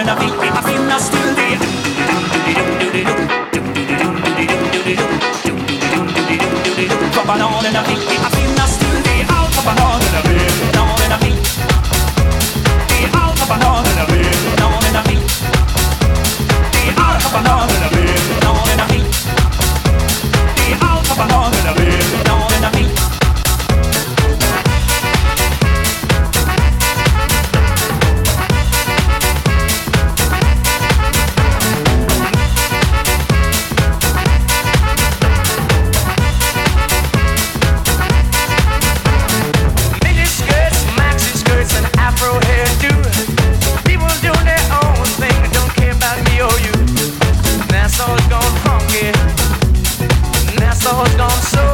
and I feel, I feel not still there. From on and I feel, I feel Lord gone so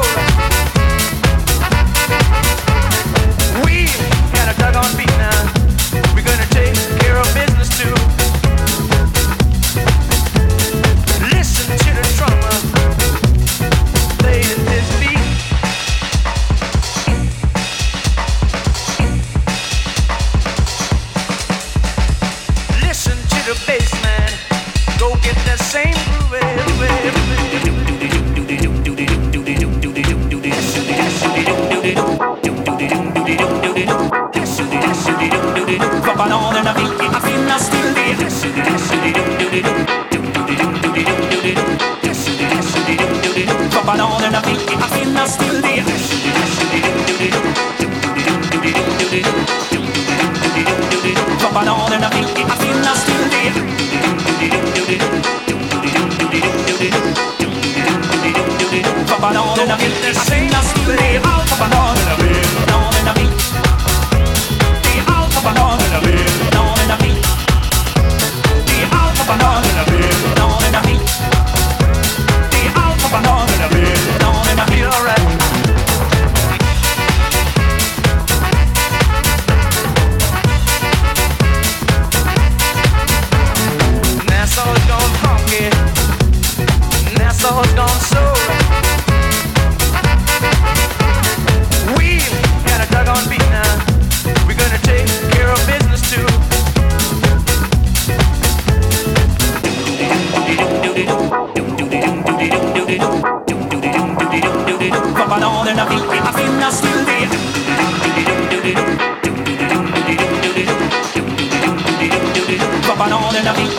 bananerna vill att finnas till det Och bananerna vill att finnas till det Och bananerna vill att finnas till det Och bananerna vill att finnas till det Up on all the nothing.